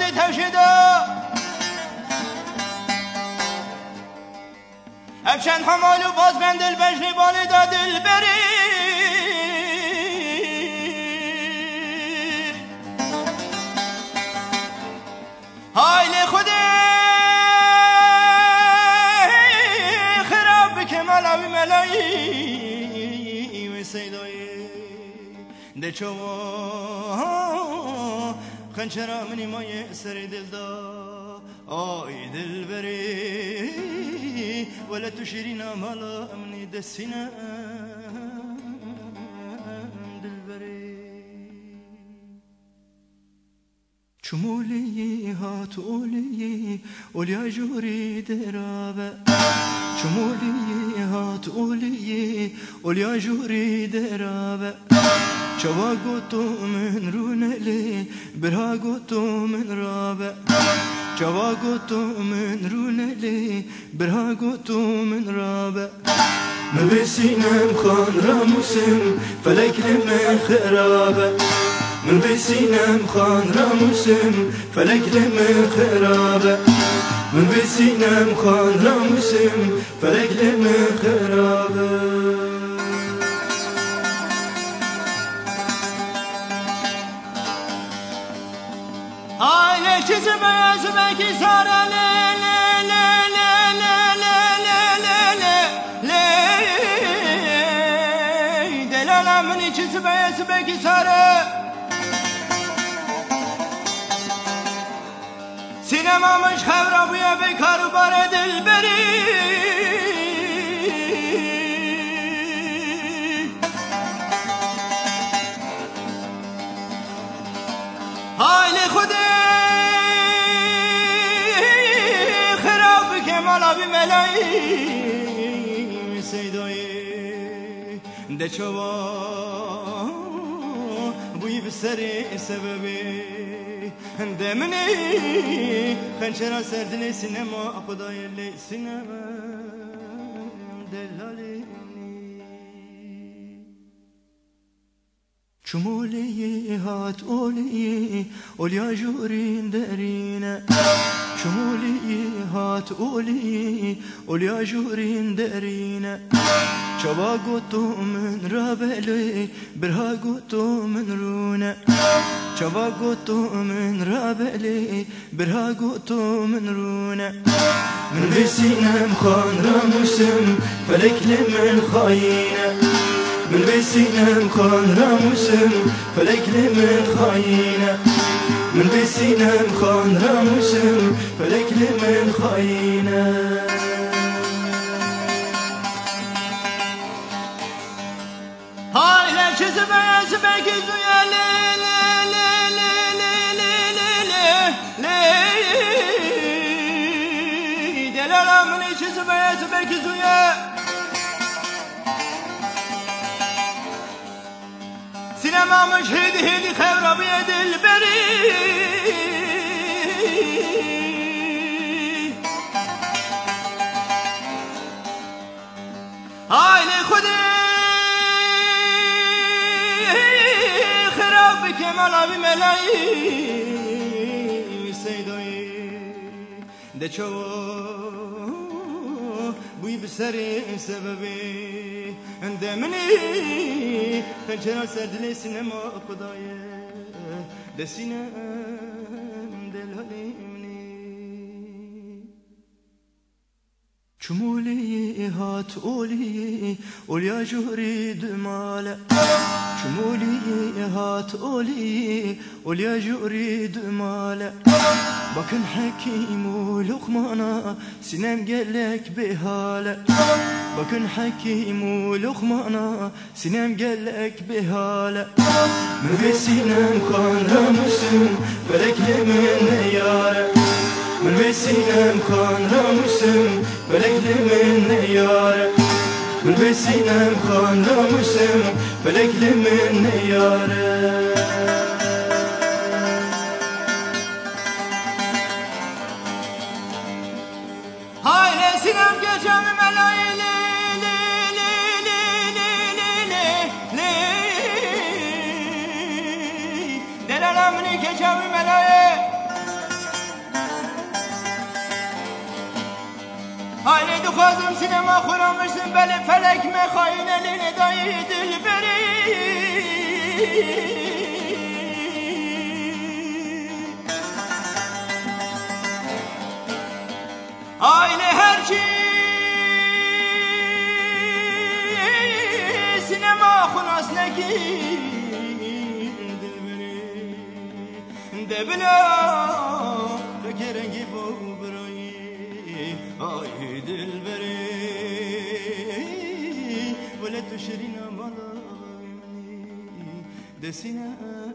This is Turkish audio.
でたしだ افشن افشن و باز من دل بجلی بانه دا دل بری. حال خود خراب که ملوی ملایی. و ده دچوان خنچرا منی مای سر دل دا. آی دل بری ولا تشيرينا مالا مني دسينا دل بری چمولی هاتولی اولیا جوری درابه چمولی هاتولی اولیا جوری درابه چوا گوتو من رونلی برها قوتو من رابع جوا قوتو من رونلي برها قوتو من رابع. مبسينم خان راموسم فلك لمن خرابة من بسينم خان راموسم فلك لمن خرابة من بسينم خان راموسم فلك لمن خرابة Çizime yazmak izara le le le le le le le le le le Delalamin çizime yazmak izara Sinemamış xevrabuya bekar bare dilberi bi meleğim seydayı de çava bu yib sebebi demini hançera serdine sinema akudayeli sinema. Delali شمولي هات أولي أوليا جورين دارينا شمولي هات أولي أوليا جورين دارينا شبا قطو من رابلي برها قطو من رونا شبا قطو من رابلي برها قطو من رونا من بسينا مخان راموسم فلك لمن خاينا من بسینم خان راموسم فلک من خاینه من بسینم خان راموسم فلک من خاینه های چیز بز بگی دویا لی لی لی لی لی لی لی لی دلالم چیز بز بگی دویا امامش هیدی هیدی خبر بیدل بری آیل خودی خراب که ملابی ملایی سیدوی دچو ويبسري سببي اندمني فجر سدلي سينما قضايا دسينا شمولي هات أولي أولي جوري دمال شمولي هات أولي أولي جوري دمال Bakın Hakim Lokman'a sinem gelek behale. Bakın Hakim Lokman'a sinem gelek behale. Mövbe sinem kanra müsün felek yemin yare? Mövbe sinem kanra Feleklimin yâre Gülbe sinem kandamışım Feleklimin yâre Hayre sinem gecemi melayeli Boğazım sinema kuramışsın beni felek mi hain elini dayı dilberi Aile her şey sinema kunasına girdin beni de bile. مجلسنا.